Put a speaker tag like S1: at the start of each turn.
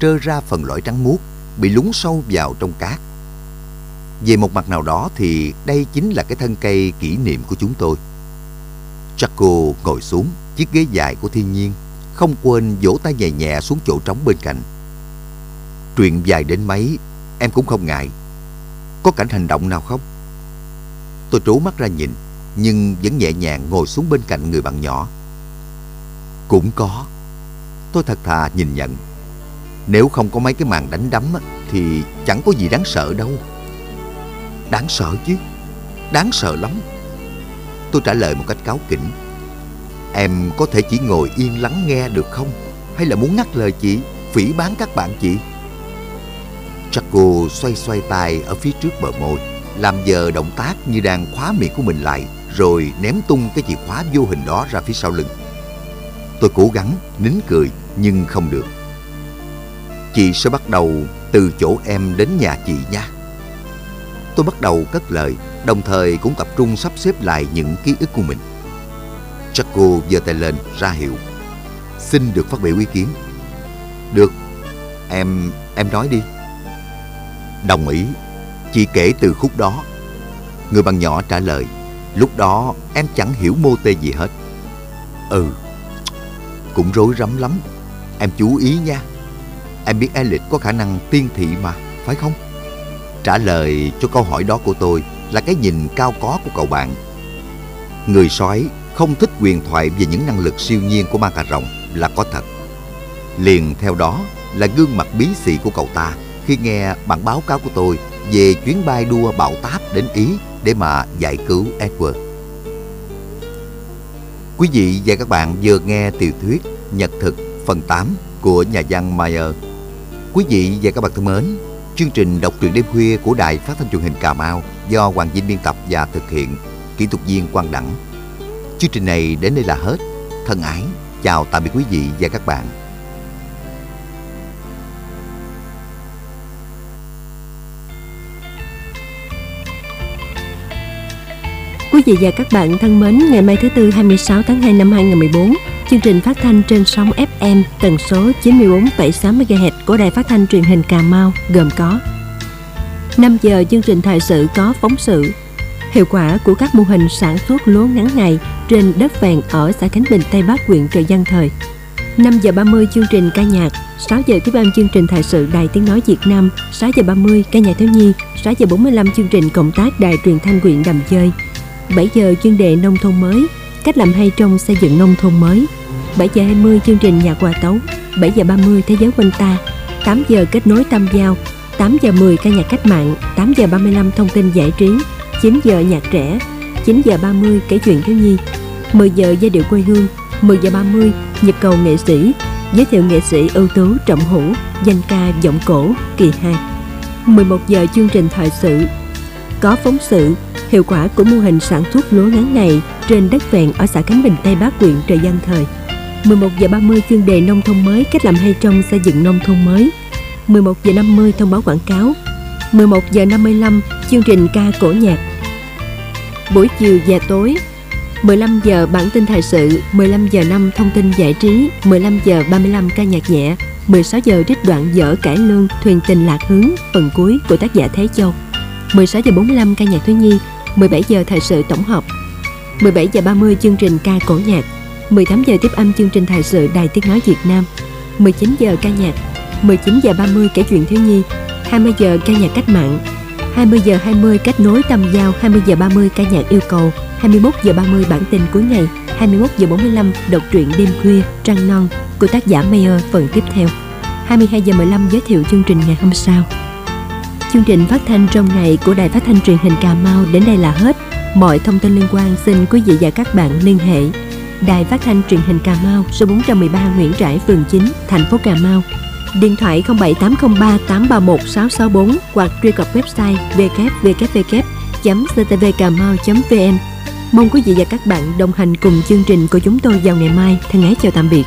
S1: trơ ra phần lõi trắng muốt, bị lún sâu vào trong cát. Về một mặt nào đó thì đây chính là cái thân cây kỷ niệm của chúng tôi. Jaco ngồi xuống chiếc ghế dài của thiên nhiên, không quên vỗ tay nhẹ nhẹ xuống chỗ trống bên cạnh. Chuyện dài đến mấy, em cũng không ngại. Có cảnh hành động nào không? Tôi trố mắt ra nhìn, nhưng vẫn nhẹ nhàng ngồi xuống bên cạnh người bạn nhỏ. Cũng có. Tôi thật thà nhìn nhận. Nếu không có mấy cái màn đánh đấm thì chẳng có gì đáng sợ đâu. Đáng sợ chứ. Đáng sợ lắm. Tôi trả lời một cách cáo kỉnh. Em có thể chỉ ngồi yên lắng nghe được không? Hay là muốn ngắt lời chị, phỉ bán các bạn chị? Chaco xoay xoay tay ở phía trước bờ môi, làm giờ động tác như đang khóa miệng của mình lại, rồi ném tung cái chìa khóa vô hình đó ra phía sau lưng. Tôi cố gắng nín cười nhưng không được. Chị sẽ bắt đầu từ chỗ em đến nhà chị nha. Tôi bắt đầu cất lời, đồng thời cũng tập trung sắp xếp lại những ký ức của mình. Chaco giơ tay lên ra hiệu. Xin được phát biểu ý kiến. Được, em em nói đi. Đồng ý, chị kể từ khúc đó. Người bằng nhỏ trả lời, lúc đó em chẳng hiểu mô tê gì hết. Ừ, cũng rối rắm lắm. Em chú ý nha. Em biết Elliot có khả năng tiên thị mà, phải không? Trả lời cho câu hỏi đó của tôi là cái nhìn cao có của cậu bạn. Người sói không thích quyền thoại về những năng lực siêu nhiên của ma cà rồng là có thật. Liền theo đó là gương mặt bí xị của cậu ta khi nghe bản báo cáo của tôi về chuyến bay đua bão táp đến Ý để mà giải cứu Edward. Quý vị và các bạn vừa nghe tiểu thuyết Nhật thực phần 8 của nhà văn Mayer. Quý vị và các bạn thân mến, chương trình đọc truyện đêm khuya của Đài Phát thanh truyền hình Cà Mau do Hoàng Vinh biên tập và thực hiện, kỹ thuật viên Quang Đẳng. Chương trình này đến đây là hết. Thân ái, chào tạm biệt quý vị và các bạn.
S2: Quý vị và các bạn thân mến, ngày mai thứ Tư 26 tháng 2 năm 2014, chương trình phát thanh trên sóng FM tần số 94,6 MHz của Đài Phát thanh Truyền hình Cà Mau gồm có 5 giờ chương trình thời sự có phóng sự Hiệu quả của các mô hình sản xuất lúa ngắn ngày trên đất vàng ở xã Khánh Bình, Tây Bắc, huyện Trợ Giang Thời. 5 giờ 30 chương trình ca nhạc, 6 giờ tiếp âm chương trình thời sự Đài Tiếng Nói Việt Nam, 6 giờ 30 ca nhạc thiếu nhi, 6 giờ 45 chương trình cộng tác Đài Truyền thanh huyện Đầm Chơi, 7 giờ chuyên đề nông thôn mới, cách làm hay trong xây dựng nông thôn mới. 7 giờ 20 chương trình nhạc quà tấu, 7 giờ 30 thế giới quanh ta, 8 giờ kết nối tâm giao, 8 giờ 10 ca nhạc cách mạng, 8 giờ 35 thông tin giải trí, 9 giờ nhạc trẻ, 9 giờ 30 kể chuyện thiếu nhi, 10 giờ giai điệu quê hương, 10 giờ 30 nhịp cầu nghệ sĩ, giới thiệu nghệ sĩ ưu tú Trọng Hữu, danh ca giọng cổ kỳ 2. 11 giờ chương trình thời sự, có phóng sự hiệu quả của mô hình sản xuất lúa ngắn ngày trên đất vẹn ở xã Khánh Bình Tây Bắc huyện Trợ Giang Thời. 11 giờ 30 chuyên đề nông thôn mới cách làm hay trong xây dựng nông thôn mới. 11 giờ 50 thông báo quảng cáo. 11 giờ 55 chương trình ca cổ nhạc. Buổi chiều và tối 15 giờ bản tin thời sự, 15 giờ 5 thông tin giải trí, 15 giờ 35 ca nhạc nhẹ, 16 giờ trích đoạn dở cải lương thuyền tình lạc hướng phần cuối của tác giả Thế Châu. 16 giờ 45 ca nhạc thiếu nhi, 17 giờ thời sự tổng hợp. 17 giờ 30 chương trình ca cổ nhạc. 18 giờ tiếp âm chương trình thời sự Đài Tiếng nói Việt Nam. 19 giờ ca nhạc. 19 giờ 30 kể chuyện thiếu nhi. 20 giờ ca nhạc cách mạng. 20 giờ 20 kết nối tâm giao, 20 giờ 30 ca nhạc yêu cầu, 21 giờ 30 bản tin cuối ngày, 21 giờ 45 đọc truyện đêm khuya trăng non của tác giả Mayer phần tiếp theo. 22 giờ 15 giới thiệu chương trình ngày hôm sau. Chương trình phát thanh trong ngày của Đài Phát thanh Truyền hình Cà Mau đến đây là hết. Mọi thông tin liên quan xin quý vị và các bạn liên hệ Đài Phát thanh Truyền hình Cà Mau số 413 Nguyễn Trãi, phường 9, thành phố Cà Mau. Điện thoại 07803 831 664 hoặc truy cập website www.ctvcamau.vn. Mong quý vị và các bạn đồng hành cùng chương trình của chúng tôi vào ngày mai. Thân ái chào tạm biệt.